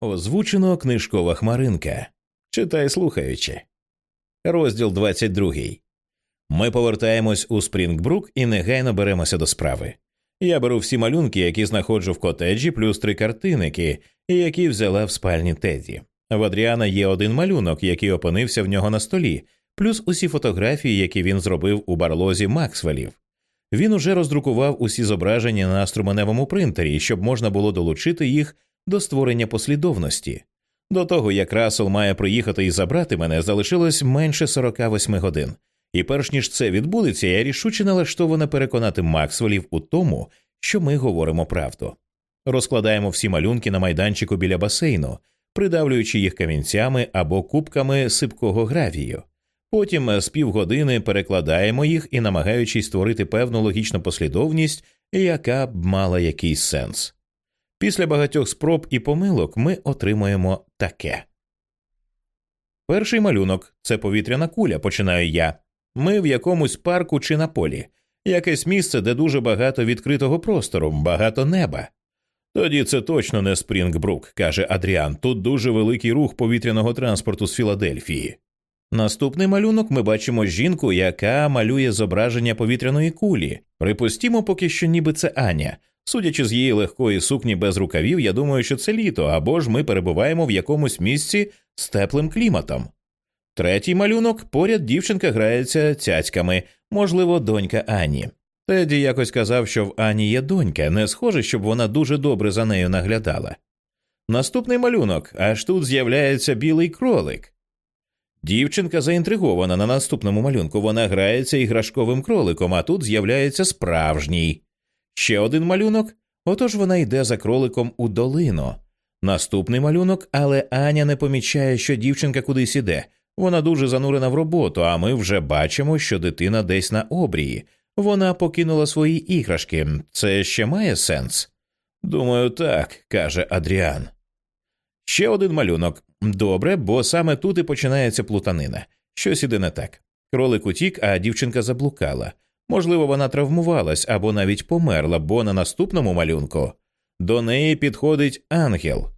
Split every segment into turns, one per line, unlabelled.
Озвучено книжкова хмаринка. Читай слухаючи. Розділ 22. Ми повертаємось у Спрінгбрук і негайно беремося до справи. Я беру всі малюнки, які знаходжу в котеджі, плюс три картиники, які взяла в спальні Теді. В Адріана є один малюнок, який опинився в нього на столі, плюс усі фотографії, які він зробив у барлозі Максвелів. Він уже роздрукував усі зображення на струменевому принтері, щоб можна було долучити їх до створення послідовності. До того, як Рассел має приїхати і забрати мене, залишилось менше 48 годин. І перш ніж це відбудеться, я рішуче налаштована переконати Максвелів у тому, що ми говоримо правду. Розкладаємо всі малюнки на майданчику біля басейну, придавлюючи їх камінцями або кубками сипкого гравію. Потім з півгодини перекладаємо їх і намагаючись створити певну логічну послідовність, яка б мала якийсь сенс. Після багатьох спроб і помилок ми отримуємо таке. Перший малюнок це повітряна куля, починаю я. Ми в якомусь парку чи на полі, якесь місце, де дуже багато відкритого простору, багато неба. Тоді це точно не Спрінгбрук, каже Адріан. Тут дуже великий рух повітряного транспорту з Філадельфії. Наступний малюнок ми бачимо жінку, яка малює зображення повітряної кулі. Припустімо, поки що ніби це Аня. Судячи з її легкої сукні без рукавів, я думаю, що це літо, або ж ми перебуваємо в якомусь місці з теплим кліматом. Третій малюнок поряд дівчинка грається цяцьками, можливо, донька Ані. Теді якось казав, що в Ані є донька, не схоже, щоб вона дуже добре за нею наглядала. Наступний малюнок аж тут з'являється білий кролик. Дівчинка заінтригована на наступному малюнку. Вона грається іграшковим кроликом, а тут з'являється справжній. Ще один малюнок. Отож вона йде за кроликом у долину. Наступний малюнок, але Аня не помічає, що дівчинка кудись іде. Вона дуже занурена в роботу, а ми вже бачимо, що дитина десь на обрії. Вона покинула свої іграшки. Це ще має сенс? Думаю, так, каже Адріан. Ще один малюнок. Добре, бо саме тут і починається плутанина. Щось іде не так. Кролик утік, а дівчинка заблукала. Можливо, вона травмувалась або навіть померла, бо на наступному малюнку до неї підходить ангел.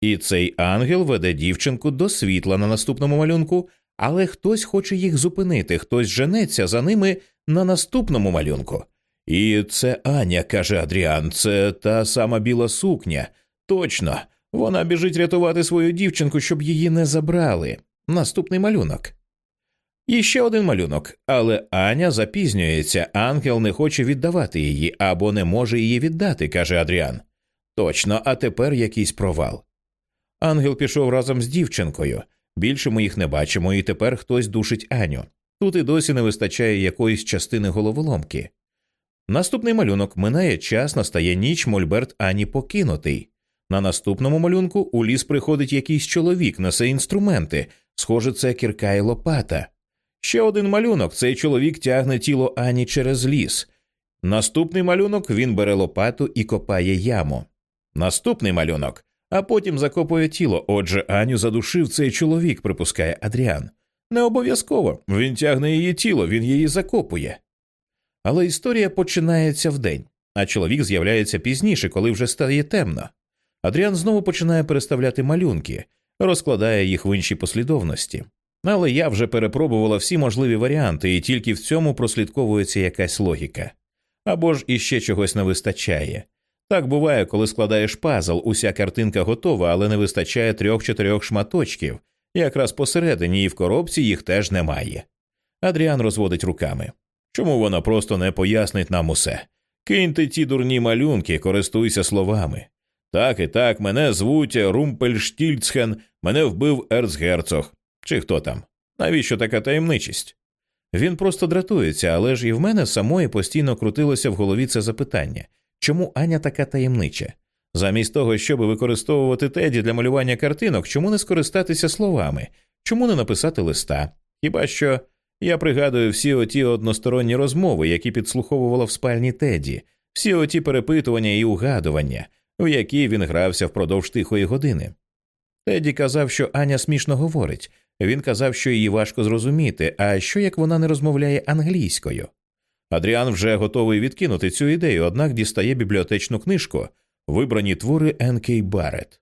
І цей ангел веде дівчинку до світла на наступному малюнку, але хтось хоче їх зупинити, хтось женеться за ними на наступному малюнку. І це Аня, каже Адріан, це та сама біла сукня. Точно, вона біжить рятувати свою дівчинку, щоб її не забрали. Наступний малюнок. І ще один малюнок, але Аня запізнюється, ангел не хоче віддавати її або не може її віддати, каже Адріан. Точно, а тепер якийсь провал. Ангел пішов разом з дівчинкою. Більше ми їх не бачимо, і тепер хтось душить Аню. Тут і досі не вистачає якоїсь частини головоломки. Наступний малюнок минає час, настає ніч, Мольберт Ані покинутий. На наступному малюнку у ліс приходить якийсь чоловік, несе інструменти, схоже, це кірка і лопата. Ще один малюнок цей чоловік тягне тіло Ані через ліс. Наступний малюнок він бере лопату і копає яму. Наступний малюнок, а потім закопує тіло. Отже, Аню задушив цей чоловік, припускає Адріан. Не обов'язково він тягне її тіло, він її закопує. Але історія починається вдень, а чоловік з'являється пізніше, коли вже стає темно. Адріан знову починає переставляти малюнки, розкладає їх в іншій послідовності. Але я вже перепробувала всі можливі варіанти, і тільки в цьому прослідковується якась логіка. Або ж іще чогось не вистачає. Так буває, коли складаєш пазл, уся картинка готова, але не вистачає трьох-чотирьох шматочків, якраз посередині і в коробці їх теж немає. Адріан розводить руками. Чому вона просто не пояснить нам усе? Киньте ті дурні малюнки, користуйся словами. Так і так, мене звуть Румпельштільцхен, мене вбив Ерцгерцог. Чи хто там? Навіщо така таємничість? Він просто дратується, але ж і в мене самої постійно крутилося в голові це запитання чому Аня така таємнича? Замість того, щоб використовувати теді для малювання картинок, чому не скористатися словами, чому не написати листа? Хіба що я пригадую всі оті односторонні розмови, які підслуховувала в спальні Теді, всі оті перепитування і угадування, в які він грався впродовж тихої години. Теді казав, що Аня смішно говорить, він казав, що її важко зрозуміти, а що як вона не розмовляє англійською. Адріан вже готовий відкинути цю ідею, однак дістає бібліотечну книжку, вибрані твори Н.К. Барретт.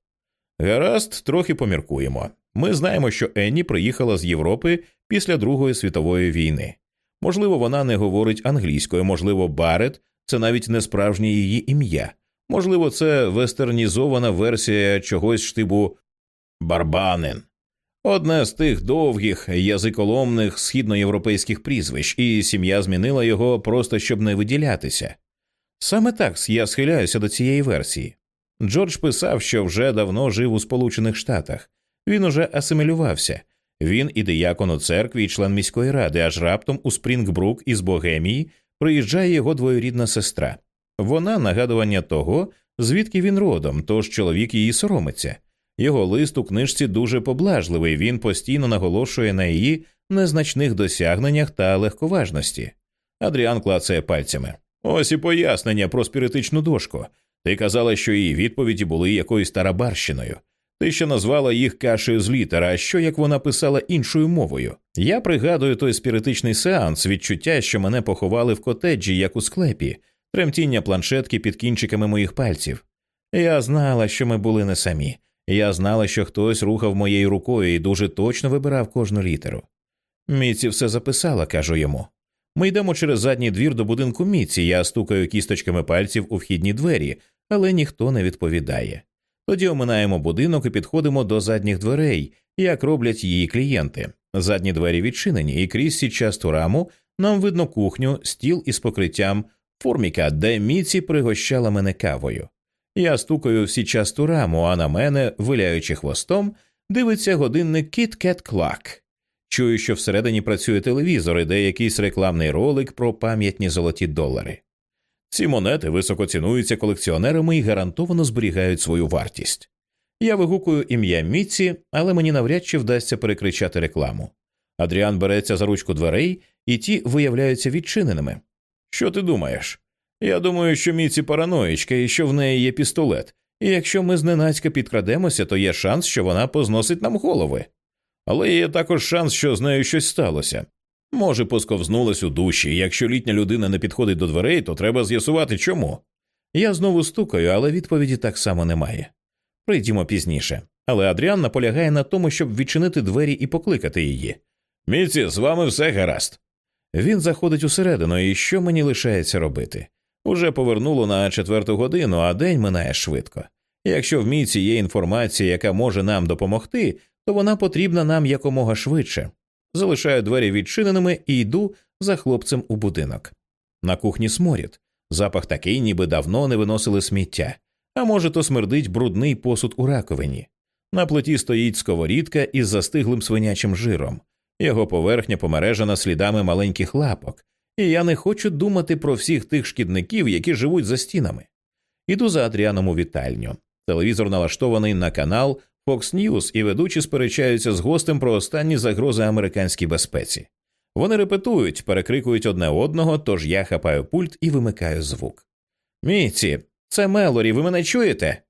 Гаразд, трохи поміркуємо. Ми знаємо, що Енні приїхала з Європи після Другої світової війни. Можливо, вона не говорить англійською, можливо, Барет це навіть не справжнє її ім'я, можливо, це вестернізована версія чогось штибу Барбанен. Одне з тих довгих язиколомних східноєвропейських прізвищ, і сім'я змінила його просто щоб не виділятися. Саме так я схиляюся до цієї версії. Джордж писав, що вже давно жив у Сполучених Штатах, він уже асимілювався. Він і диякон у церкві, і член міської ради, аж раптом у Спрінгбрук із Богемії приїжджає його двоюрідна сестра. Вона нагадування того, звідки він родом, тож чоловік її соромиться. Його лист у книжці дуже поблажливий, він постійно наголошує на її незначних досягненнях та легковажності. Адріан клацає пальцями. Ось і пояснення про спіритичну дошку. Ти казала, що її відповіді були якоюсь тарабарщиною. Ти ще назвала їх кашею з літер, а що як вона писала іншою мовою? Я пригадую той спіритичний сеанс, відчуття, що мене поховали в котеджі, як у склепі, тремтіння планшетки під кінчиками моїх пальців. Я знала, що ми були не самі. Я знала, що хтось рухав моєю рукою і дуже точно вибирав кожну літеру. Міці все записала, кажу йому. Ми йдемо через задній двір до будинку Міці, я стукаю кісточками пальців у вхідні двері, але ніхто не відповідає. Тоді оминаємо будинок і підходимо до задніх дверей, як роблять її клієнти. Задні двері відчинені, і крізь січасту раму нам видно кухню, стіл із покриттям форміка, де Міці пригощала мене кавою. Я стукаю в січасту раму, а на мене, виляючи хвостом, дивиться годинник Кіт Кет Клак. Чую, що всередині працює телевізор, іде якийсь рекламний ролик про пам'ятні золоті долари. Ці монети високо цінуються колекціонерами і гарантовано зберігають свою вартість. Я вигукую ім'я Міці, але мені навряд чи вдасться перекричати рекламу. Адріан береться за ручку дверей, і ті виявляються відчиненими. Що ти думаєш? Я думаю, що Міці параноїчка і що в неї є пістолет, і якщо ми зненацька підкрадемося, то є шанс, що вона позносить нам голови. Але є також шанс, що з нею щось сталося. Може, посковзнулась у душі, і якщо літня людина не підходить до дверей, то треба з'ясувати чому. Я знову стукаю, але відповіді так само немає. Прийдімо пізніше. Але Адріан наполягає на тому, щоб відчинити двері і покликати її. Міці, з вами все гаразд. Він заходить усередину, і що мені лишається робити? Уже повернуло на четверту годину, а день минає швидко. Якщо в міці є інформація, яка може нам допомогти, то вона потрібна нам якомога швидше. Залишаю двері відчиненими і йду за хлопцем у будинок. На кухні сморід. Запах такий, ніби давно не виносили сміття, а може, то смердить брудний посуд у раковині. На плиті стоїть сковорідка із застиглим свинячим жиром, його поверхня помережена слідами маленьких лапок, і я не хочу думати про всіх тих шкідників, які живуть за стінами. Іду за Адріаном у вітальню. Телевізор налаштований на канал Fox News і ведучі сперечаються з гостем про останні загрози американській безпеці. Вони репетують, перекрикують одне одного, тож я хапаю пульт і вимикаю звук. Міці, це Мелорі, ви мене чуєте?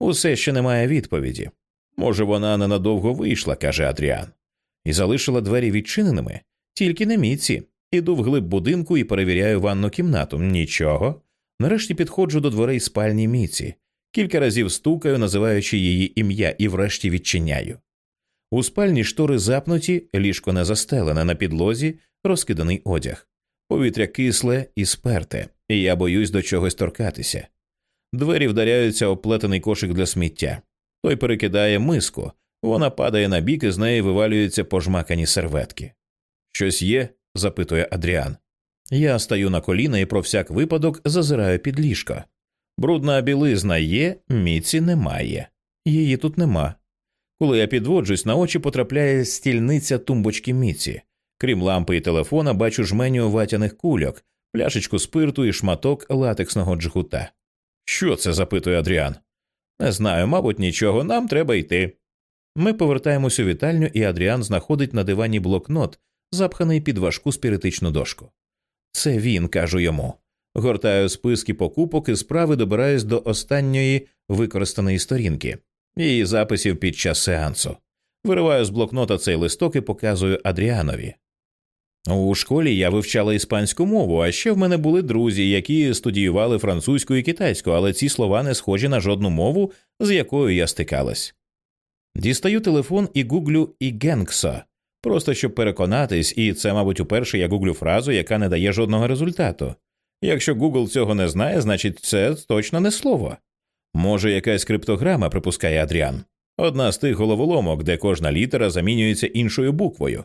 Усе ще немає відповіді. Може, вона ненадовго вийшла, каже Адріан, і залишила двері відчиненими, тільки не Міці. Іду вглиб будинку і перевіряю ванну кімнату. Нічого. Нарешті підходжу до дверей спальні Міці. Кілька разів стукаю, називаючи її ім'я, і врешті відчиняю. У спальні штори запнуті, ліжко не застелене, на підлозі розкиданий одяг. Повітря кисле і сперте, і я боюсь до чогось торкатися. Двері вдаряються оплетений кошик для сміття. Той перекидає миску, вона падає на бік і з неї вивалюються пожмакані серветки. Щось є? Запитує Адріан. Я стаю на коліна і про всяк випадок зазираю під ліжко. Брудна білизна є, міці немає. Її тут нема. Коли я підводжусь, на очі потрапляє стільниця тумбочки міці. Крім лампи і телефона, бачу жменю ватяних кульок, пляшечку спирту і шматок латексного джгута. Що це? запитує Адріан. Не знаю, мабуть, нічого, нам треба йти. Ми повертаємось у вітальню, і Адріан знаходить на дивані блокнот, запханий під важку спіритичну дошку. Це він, кажу йому. Гортаю списки покупок і справи добираюсь до останньої використаної сторінки, її записів під час сеансу. Вириваю з блокнота цей листок і показую Адріанові. У школі я вивчала іспанську мову, а ще в мене були друзі, які студіювали французьку і китайську, але ці слова не схожі на жодну мову, з якою я стикалась. Дістаю телефон і гуглю «Ігенксо», просто щоб переконатись, і це, мабуть, уперше я гуглю фразу, яка не дає жодного результату. Якщо Google цього не знає, значить це точно не слово. Може, якась криптограма, припускає Адріан, одна з тих головоломок, де кожна літера замінюється іншою буквою.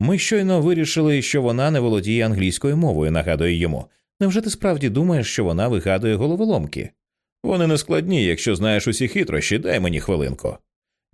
Ми щойно вирішили, що вона не володіє англійською мовою, нагадує йому. Невже ти справді думаєш, що вона вигадує головоломки? Вони не складні, якщо знаєш усі хитрощі, дай мені хвилинку.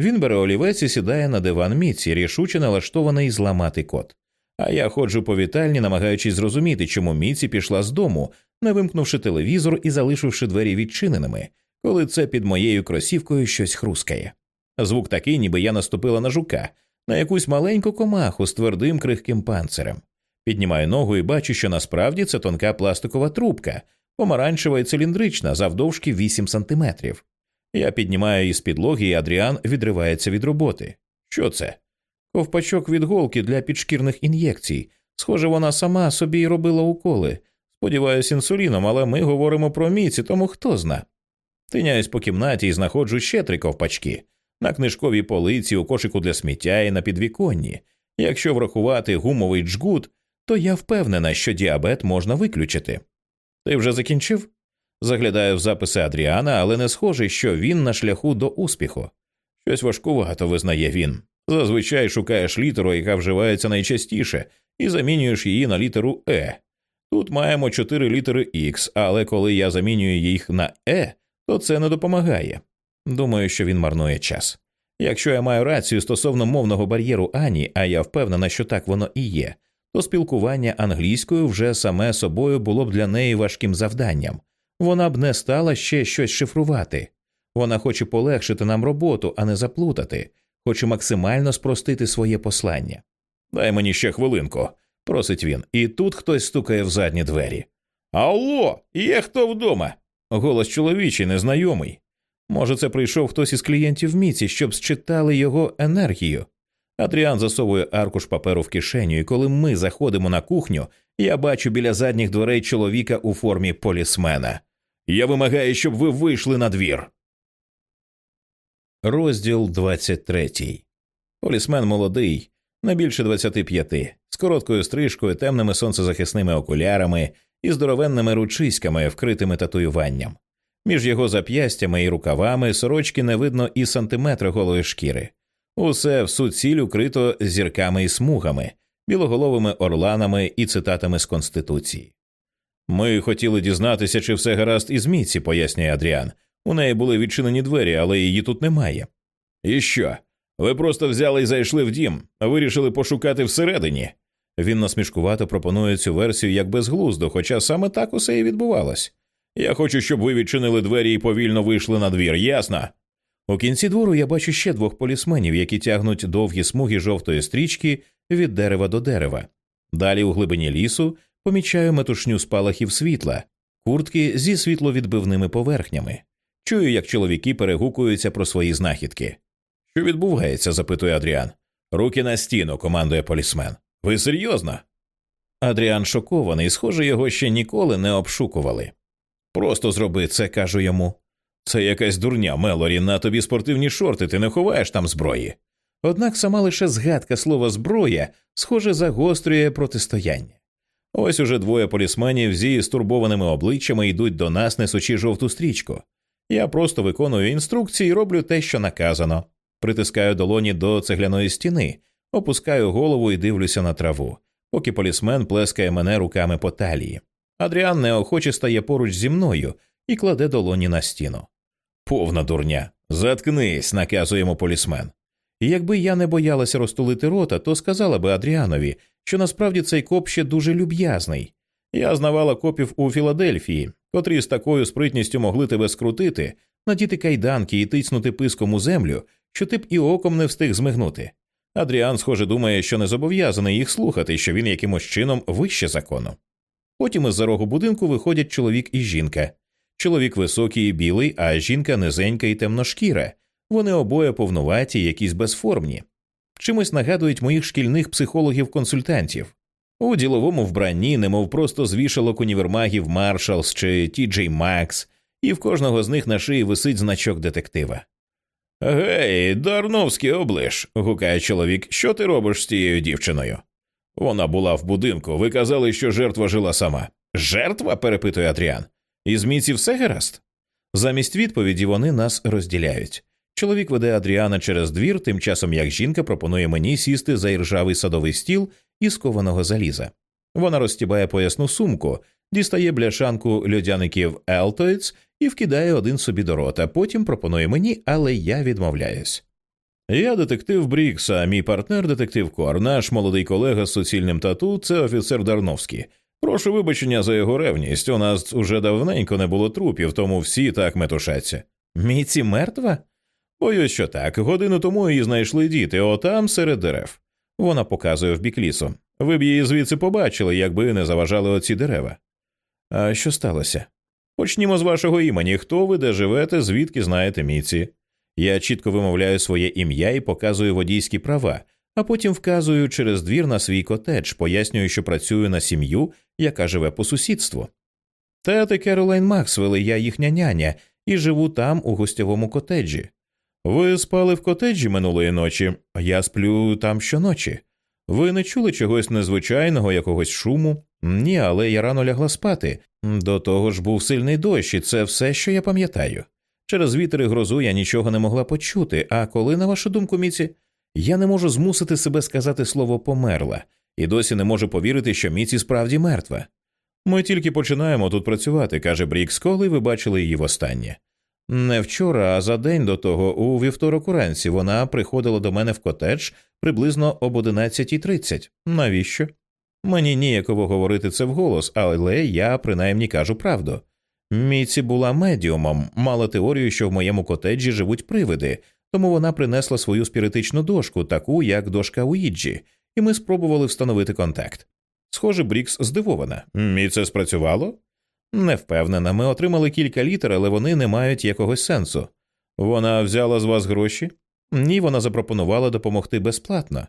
Він бере олівець і сідає на диван Міці, рішуче налаштований зламати код. А я ходжу по вітальні, намагаючись зрозуміти, чому Міці пішла з дому, не вимкнувши телевізор і залишивши двері відчиненими, коли це під моєю кросівкою щось хрускає. Звук такий, ніби я наступила на жука, на якусь маленьку комаху з твердим крихким панцирем. Піднімаю ногу і бачу, що насправді це тонка пластикова трубка, помаранчева і циліндрична, завдовжки 8 сантиметрів. Я піднімаю її з підлоги, і Адріан відривається від роботи. Що це? Ковпачок від голки для підшкірних ін'єкцій. Схоже, вона сама собі й робила уколи. Сподіваюсь, інсуліном, але ми говоримо про міці, тому хто зна. Тиняюсь по кімнаті і знаходжу ще три ковпачки на книжковій полиці, у кошику для сміття і на підвіконні. Якщо врахувати гумовий джгут, то я впевнена, що діабет можна виключити. Ти вже закінчив? Заглядаю в записи Адріана, але не схоже, що він на шляху до успіху. Щось важкувато визнає він. Зазвичай шукаєш літеру, яка вживається найчастіше, і замінюєш її на літеру Е. Тут маємо чотири літери X, але коли я замінюю їх на Е, то це не допомагає. Думаю, що він марнує час. Якщо я маю рацію стосовно мовного бар'єру Ані, а я впевнена, що так воно і є, то спілкування англійською вже саме собою було б для неї важким завданням. Вона б не стала ще щось шифрувати. Вона хоче полегшити нам роботу, а не заплутати, хоче максимально спростити своє послання. Дай мені ще хвилинку, просить він, і тут хтось стукає в задні двері. Алло, є хто вдома? Голос чоловічий, незнайомий. Може, це прийшов хтось із клієнтів міці, щоб считали його енергію. Адріан засовує аркуш паперу в кишеню, і коли ми заходимо на кухню, я бачу біля задніх дверей чоловіка у формі полісмена. Я вимагаю, щоб ви вийшли на двір. Розділ 23. Полісмен молодий, не більше 25, з короткою стрижкою, темними сонцезахисними окулярами і здоровенними ручиськами, вкритими татуюванням. Між його зап'ястями і рукавами сорочки не видно і сантиметра голої шкіри. Усе в суціль укрито зірками і смугами, білоголовими орланами і цитатами з Конституції. Ми хотіли дізнатися, чи все гаразд із Міці, пояснює Адріан. У неї були відчинені двері, але її тут немає. І що? Ви просто взяли і зайшли в дім, вирішили пошукати всередині. Він насмішкувато пропонує цю версію як безглуздо, хоча саме так усе і відбувалось. Я хочу, щоб ви відчинили двері і повільно вийшли на двір, ясно? У кінці двору я бачу ще двох полісменів, які тягнуть довгі смуги жовтої стрічки від дерева до дерева. Далі у глибині лісу помічаю метушню спалахів світла, куртки зі світловідбивними поверхнями. Чую, як чоловіки перегукуються про свої знахідки. Що відбувається? запитує Адріан. Руки на стіну, командує полісмен. Ви серйозно? Адріан шокований, схоже, його ще ніколи не обшукували. Просто зроби це, кажу йому. Це якась дурня, Мелорі, на тобі спортивні шорти, ти не ховаєш там зброї. Однак сама лише згадка слова зброя, схоже, загострює протистояння. Ось уже двоє полісменів зі стурбованими обличчями йдуть до нас, несучи жовту стрічку. Я просто виконую інструкції і роблю те, що наказано. Притискаю долоні до цегляної стіни, опускаю голову і дивлюся на траву, поки полісмен плескає мене руками по талії. Адріан неохоче стає поруч зі мною і кладе долоні на стіну. Повна дурня. Заткнись, наказує йому полісмен. І якби я не боялася розтулити рота, то сказала би Адріанові, що насправді цей коп ще дуже люб'язний. Я знавала копів у Філадельфії, котрі з такою спритністю могли тебе скрутити, надіти кайданки і тицнути писком у землю, що ти б і оком не встиг змигнути. Адріан, схоже, думає, що не зобов'язаний їх слухати, що він якимось чином вище закону. Потім із за рогу будинку виходять чоловік і жінка. Чоловік високий і білий, а жінка низенька і темношкіра. Вони обоє повнуваті, якісь безформні. Чимось нагадують моїх шкільних психологів-консультантів. У діловому вбранні, немов просто звішалок універмагів Маршалс чи Ті Джей Макс, і в кожного з них на шиї висить значок детектива. Гей, Дарновський облиш. гукає чоловік. Що ти робиш з тією дівчиною? Вона була в будинку. Ви казали, що жертва жила сама. Жертва? перепитує Адріан. Із міці все гаразд? Замість відповіді вони нас розділяють. Чоловік веде Адріана через двір, тим часом як жінка пропонує мені сісти за іржавий садовий стіл із кованого заліза. Вона розтібає поясну сумку, дістає бляшанку льодяників Елтоїц і вкидає один собі до рота. Потім пропонує мені, але я відмовляюсь. Я детектив Брікса, мій партнер детектив Кор, наш молодий колега з суцільним тату, це офіцер Дарновський. Прошу вибачення за його ревність. У нас уже давненько не було трупів, тому всі так метушаться. Міці мертва? Боюсь, що так. Годину тому її знайшли діти, отам серед дерев. Вона показує в бік лісу. Ви б її звідси побачили, якби не заважали оці дерева. А що сталося? Почнімо з вашого імені. Хто ви, де живете, звідки знаєте міці? Я чітко вимовляю своє ім'я і показую водійські права, а потім вказую через двір на свій котедж, пояснюю, що працюю на сім'ю, яка живе по сусідству. Тети Керолайн Максвелл, я їхня няня, і живу там у гостьовому котеджі. Ви спали в котеджі минулої ночі, я сплю там щоночі. Ви не чули чогось незвичайного, якогось шуму? Ні, але я рано лягла спати. До того ж був сильний дощ, і це все, що я пам'ятаю. Через вітер і грозу я нічого не могла почути. А коли, на вашу думку, Міці, я не можу змусити себе сказати слово померла, і досі не можу повірити, що Міці справді мертва. Ми тільки починаємо тут працювати, каже Брікс, коли ви бачили її востаннє. Не вчора, а за день до того, у вівторок уранці, вона приходила до мене в котедж приблизно об 11.30. Навіщо? Мені ніяково говорити це вголос, але я принаймні кажу правду. Міці була медіумом, мала теорію, що в моєму котеджі живуть привиди, тому вона принесла свою спіритичну дошку, таку як дошка Уїджі, і ми спробували встановити контакт. Схоже, Брікс здивована. І це спрацювало? Не впевнена, ми отримали кілька літер, але вони не мають якогось сенсу. Вона взяла з вас гроші? Ні, вона запропонувала допомогти безплатно.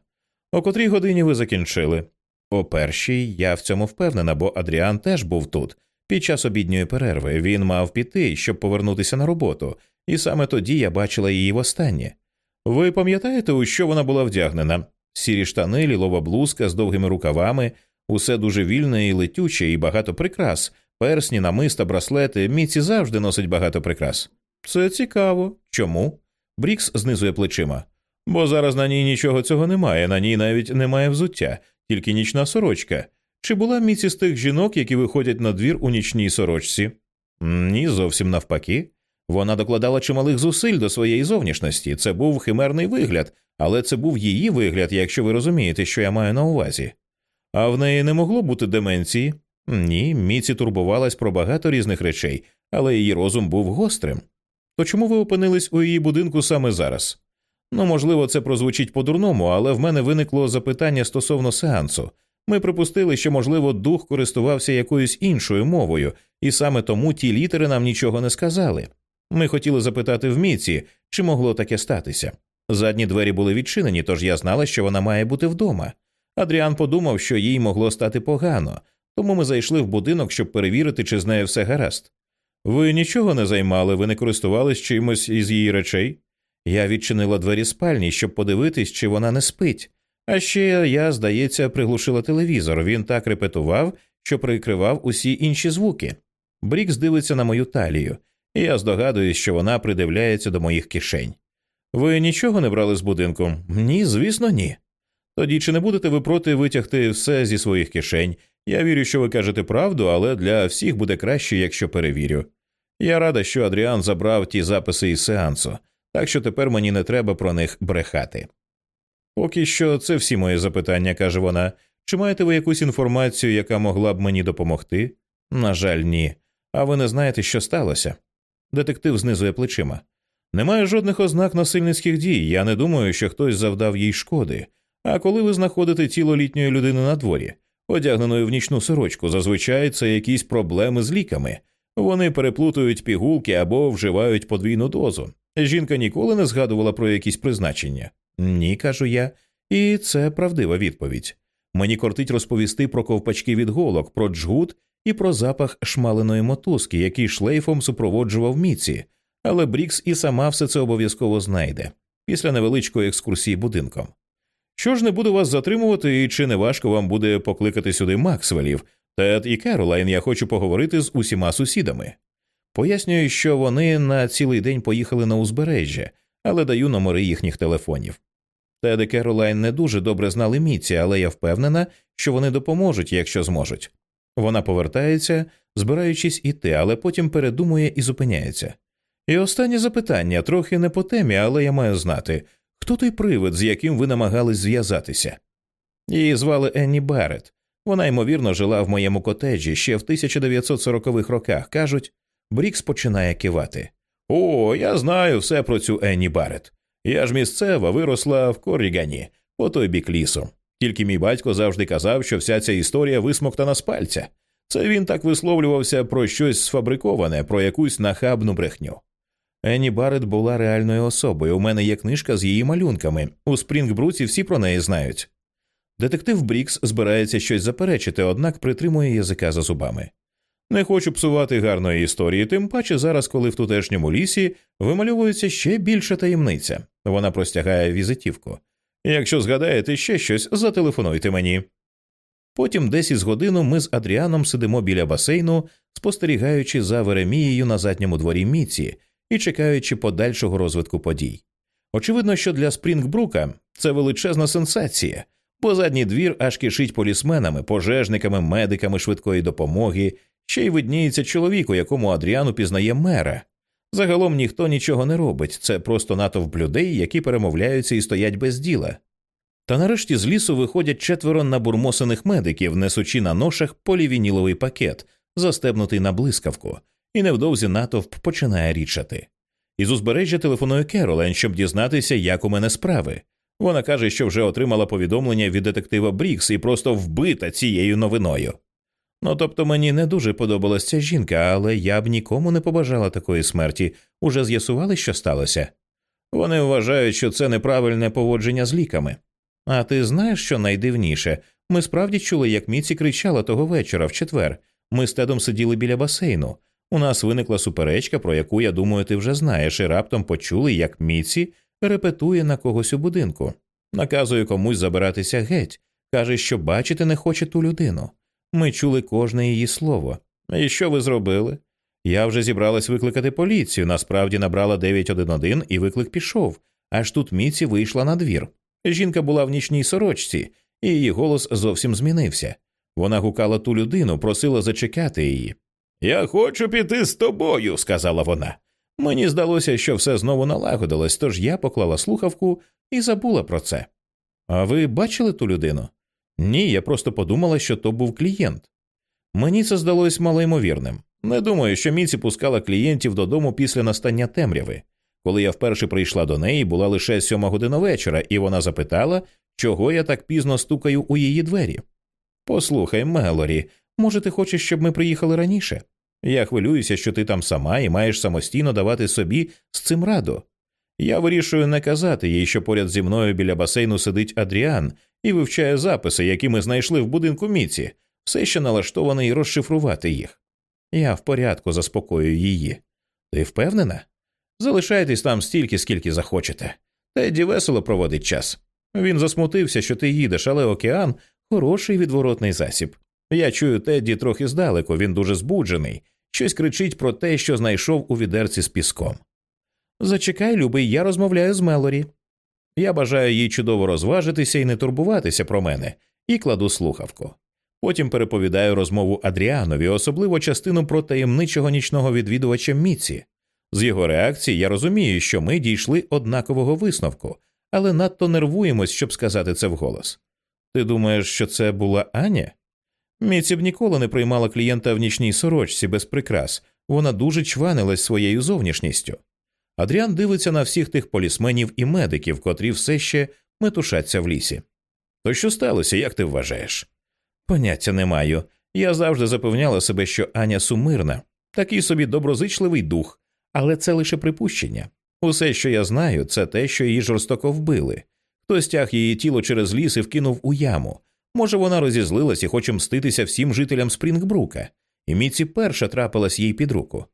О котрій годині ви закінчили? О першій я в цьому впевнена, бо Адріан теж був тут. Під час обідньої перерви він мав піти, щоб повернутися на роботу, і саме тоді я бачила її востаннє. Ви пам'ятаєте, у що вона була вдягнена? Сірі штани, лілова блузка з довгими рукавами, усе дуже вільне і летюче, і багато прикрас, персні, намиста, браслети. Міці завжди носить багато прикрас. Це цікаво. Чому? Брікс знизує плечима. Бо зараз на ній нічого цього немає, на ній навіть немає взуття, тільки нічна сорочка. Чи була Міці з тих жінок, які виходять на двір у нічній сорочці? Ні, зовсім навпаки. Вона докладала чималих зусиль до своєї зовнішності. Це був химерний вигляд, але це був її вигляд, якщо ви розумієте, що я маю на увазі. А в неї не могло бути деменції? Ні, Міці турбувалась про багато різних речей, але її розум був гострим. То чому ви опинились у її будинку саме зараз? Ну, можливо, це прозвучить по-дурному, але в мене виникло запитання стосовно сеансу. Ми припустили, що, можливо, дух користувався якоюсь іншою мовою, і саме тому ті літери нам нічого не сказали. Ми хотіли запитати в Міці, чи могло таке статися. Задні двері були відчинені, тож я знала, що вона має бути вдома. Адріан подумав, що їй могло стати погано, тому ми зайшли в будинок, щоб перевірити, чи з нею все гаразд. Ви нічого не займали, ви не користувались чимось із її речей? Я відчинила двері спальні, щоб подивитись, чи вона не спить. А ще я, здається, приглушила телевізор. Він так репетував, що прикривав усі інші звуки. Брікс дивиться на мою талію, і я здогадуюсь, що вона придивляється до моїх кишень. Ви нічого не брали з будинку? Ні, звісно, ні. Тоді чи не будете ви проти витягти все зі своїх кишень? Я вірю, що ви кажете правду, але для всіх буде краще, якщо перевірю. Я рада, що Адріан забрав ті записи із сеансу, так що тепер мені не треба про них брехати. Поки що це всі мої запитання, каже вона. Чи маєте ви якусь інформацію, яка могла б мені допомогти? На жаль, ні. А ви не знаєте, що сталося? Детектив знизує плечима. Немає жодних ознак насильницьких дій. Я не думаю, що хтось завдав їй шкоди. А коли ви знаходите тіло літньої людини на дворі, одягненої в нічну сорочку, зазвичай це якісь проблеми з ліками. Вони переплутують пігулки або вживають подвійну дозу. Жінка ніколи не згадувала про якісь призначення. Ні, кажу я, і це правдива відповідь. Мені кортить розповісти про ковпачки від голок, про джгут і про запах шмаленої мотузки, який шлейфом супроводжував міці, але Брікс і сама все це обов'язково знайде після невеличкої екскурсії будинком. Що ж не буду вас затримувати, і чи не важко вам буде покликати сюди Максвелів, Тед і Керолайн, я хочу поговорити з усіма сусідами. Пояснюю, що вони на цілий день поїхали на узбережжя, але даю номери їхніх телефонів. Тед і Керолайн не дуже добре знали Міці, але я впевнена, що вони допоможуть, якщо зможуть. Вона повертається, збираючись іти, але потім передумує і зупиняється. І останнє запитання трохи не по темі, але я маю знати, хто той привид, з яким ви намагались зв'язатися. Її звали Енні Барретт. Вона, ймовірно, жила в моєму котеджі ще в 1940-х роках. Кажуть, Брікс починає кивати. О, я знаю все про цю Енні Барретт. Я ж місцева виросла в Коррігані, по той бік лісу. Тільки мій батько завжди казав, що вся ця історія висмоктана з пальця. Це він так висловлювався про щось сфабриковане, про якусь нахабну брехню. Енні Барретт була реальною особою. У мене є книжка з її малюнками. У Спрінгбруці всі про неї знають. Детектив Брікс збирається щось заперечити, однак притримує язика за зубами. Не хочу псувати гарної історії, тим паче зараз, коли в тутешньому лісі вимальовується ще більша таємниця. Вона простягає візитівку. Якщо згадаєте ще щось, зателефонуйте мені. Потім десь із годину ми з Адріаном сидимо біля басейну, спостерігаючи за Веремією на задньому дворі Міці і чекаючи подальшого розвитку подій. Очевидно, що для Спрінгбрука це величезна сенсація, бо задній двір аж кишить полісменами, пожежниками, медиками швидкої допомоги, ще й видніється чоловік, у якому Адріан упізнає мера. Загалом ніхто нічого не робить, це просто натовп людей, які перемовляються і стоять без діла. Та нарешті з лісу виходять четверо набурмосених медиків, несучи на ношах полівініловий пакет, застебнутий на блискавку, і невдовзі натовп починає річати. Із узбережжя телефонує Керолен, щоб дізнатися, як у мене справи. Вона каже, що вже отримала повідомлення від детектива Брікс і просто вбита цією новиною. Ну тобто мені не дуже подобалась ця жінка, але я б нікому не побажала такої смерті. Уже з'ясували, що сталося. Вони вважають, що це неправильне поводження з ліками. А ти знаєш, що найдивніше? Ми справді чули, як Міці кричала того вечора в четвер. Ми з тедом сиділи біля басейну. У нас виникла суперечка, про яку, я думаю, ти вже знаєш, і раптом почули, як Міці репетує на когось у будинку, наказує комусь забиратися геть, каже, що бачити не хоче ту людину. Ми чули кожне її слово. І що ви зробили? Я вже зібралась викликати поліцію, насправді набрала 911 і виклик пішов, аж тут Міці вийшла на двір. Жінка була в нічній сорочці, і її голос зовсім змінився. Вона гукала ту людину, просила зачекати її. Я хочу піти з тобою, сказала вона. Мені здалося, що все знову налагодилось, тож я поклала слухавку і забула про це. А ви бачили ту людину? Ні, я просто подумала, що то був клієнт. Мені це здалось малоймовірним. Не думаю, що Міці пускала клієнтів додому після настання темряви. Коли я вперше прийшла до неї, була лише сьома година вечора, і вона запитала, чого я так пізно стукаю у її двері. Послухай, Мелорі, може, ти хочеш, щоб ми приїхали раніше? Я хвилююся, що ти там сама і маєш самостійно давати собі з цим раду. Я вирішую не казати їй, що поряд зі мною біля басейну сидить Адріан і вивчає записи, які ми знайшли в будинку Міці, все ще налаштований розшифрувати їх. Я в порядку заспокоюю її. Ти впевнена? Залишайтесь там стільки, скільки захочете. Теді весело проводить час. Він засмутився, що ти їдеш, але океан хороший відворотний засіб. Я чую Тедді трохи здалеку, він дуже збуджений, щось кричить про те, що знайшов у відерці з піском. Зачекай, любий, я розмовляю з Мелорі. Я бажаю їй чудово розважитися і не турбуватися про мене, і кладу слухавку. Потім переповідаю розмову Адріанові, особливо частину про таємничого нічного відвідувача Міці. З його реакції я розумію, що ми дійшли однакового висновку, але надто нервуємось, щоб сказати це вголос. Ти думаєш, що це була Аня? Міці б ніколи не приймала клієнта в нічній сорочці без прикрас, вона дуже чванилась своєю зовнішністю. Адріан дивиться на всіх тих полісменів і медиків, котрі все ще метушаться в лісі. То що сталося, як ти вважаєш? Поняття не маю. Я завжди запевняла себе, що Аня сумирна, такий собі доброзичливий дух, але це лише припущення. Усе, що я знаю, це те, що її жорстоко вбили. Хтось тяг її тіло через ліс і вкинув у яму. Може, вона розізлилась і хоче мститися всім жителям Спрінгбрука, і Міці перша трапилась їй під руку.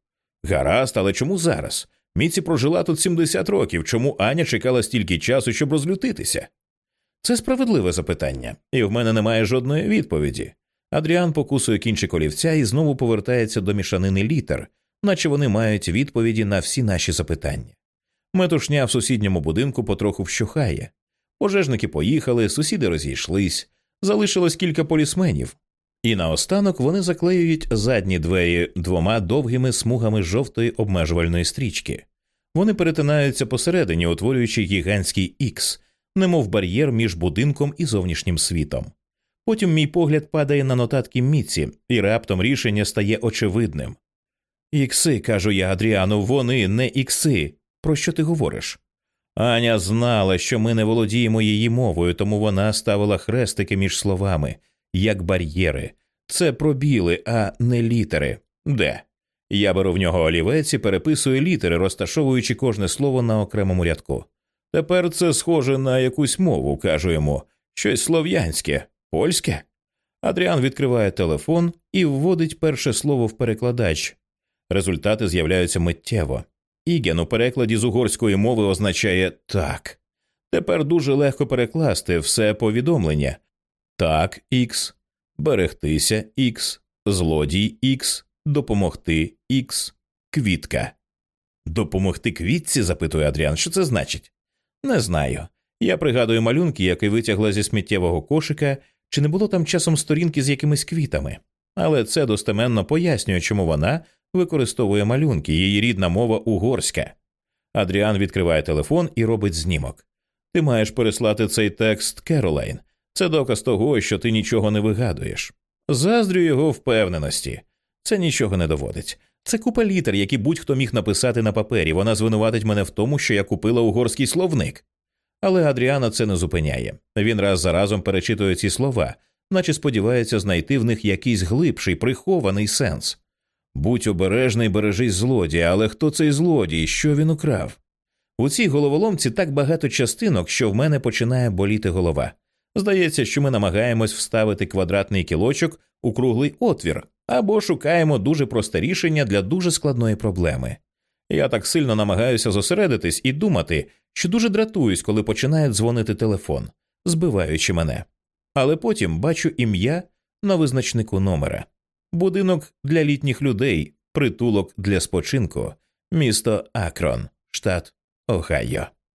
Гаразд, але чому зараз? Міці прожила тут 70 років. Чому Аня чекала стільки часу, щоб розлютитися? Це справедливе запитання, і в мене немає жодної відповіді. Адріан покусує кінчик олівця і знову повертається до мішанини літер, наче вони мають відповіді на всі наші запитання. Метушня в сусідньому будинку потроху вщухає. Пожежники поїхали, сусіди розійшлись, залишилось кілька полісменів, і наостанок вони заклеюють задні двері двома довгими смугами жовтої обмежувальної стрічки. Вони перетинаються посередині, утворюючи гігантський ікс, немов бар'єр між будинком і зовнішнім світом. Потім мій погляд падає на нотатки Міці, і раптом рішення стає очевидним. Ікси, кажу я Адріану, вони не ікси. Про що ти говориш? Аня знала, що ми не володіємо її мовою, тому вона ставила хрестики між словами, як бар'єри. Це пробіли, а не літери. Де? Я беру в нього олівець і переписую літери, розташовуючи кожне слово на окремому рядку. Тепер це схоже на якусь мову, кажу йому, щось слов'янське, польське. Адріан відкриває телефон і вводить перше слово в перекладач. Результати з'являються миттєво. Іген у перекладі з угорської мови означає так. Тепер дуже легко перекласти все повідомлення так, ікс, берегтися ікс, злодій ікс, допомогти ікс, квітка. Допомогти квітці? запитує Адріан. Що це значить? Не знаю. Я пригадую малюнки, які витягла зі сміттєвого кошика, чи не було там часом сторінки з якимись квітами, але це достеменно пояснює, чому вона використовує малюнки, її рідна мова угорська. Адріан відкриває телефон і робить знімок. Ти маєш переслати цей текст Керолайн. Це доказ того, що ти нічого не вигадуєш. Заздрю його впевненості. Це нічого не доводить. Це купа літер, які будь-хто міг написати на папері. Вона звинуватить мене в тому, що я купила угорський словник. Але Адріана це не зупиняє. Він раз за разом перечитує ці слова, наче сподівається знайти в них якийсь глибший, прихований сенс. Будь обережний, бережись злодія, але хто цей злодій, що він украв? У цій головоломці так багато частинок, що в мене починає боліти голова. Здається, що ми намагаємось вставити квадратний кілочок у круглий отвір або шукаємо дуже просте рішення для дуже складної проблеми. Я так сильно намагаюся зосередитись і думати, що дуже дратуюсь, коли починає дзвонити телефон, збиваючи мене. Але потім бачу ім'я на визначнику номера будинок для літніх людей, притулок для спочинку, місто Акрон, штат Огайо.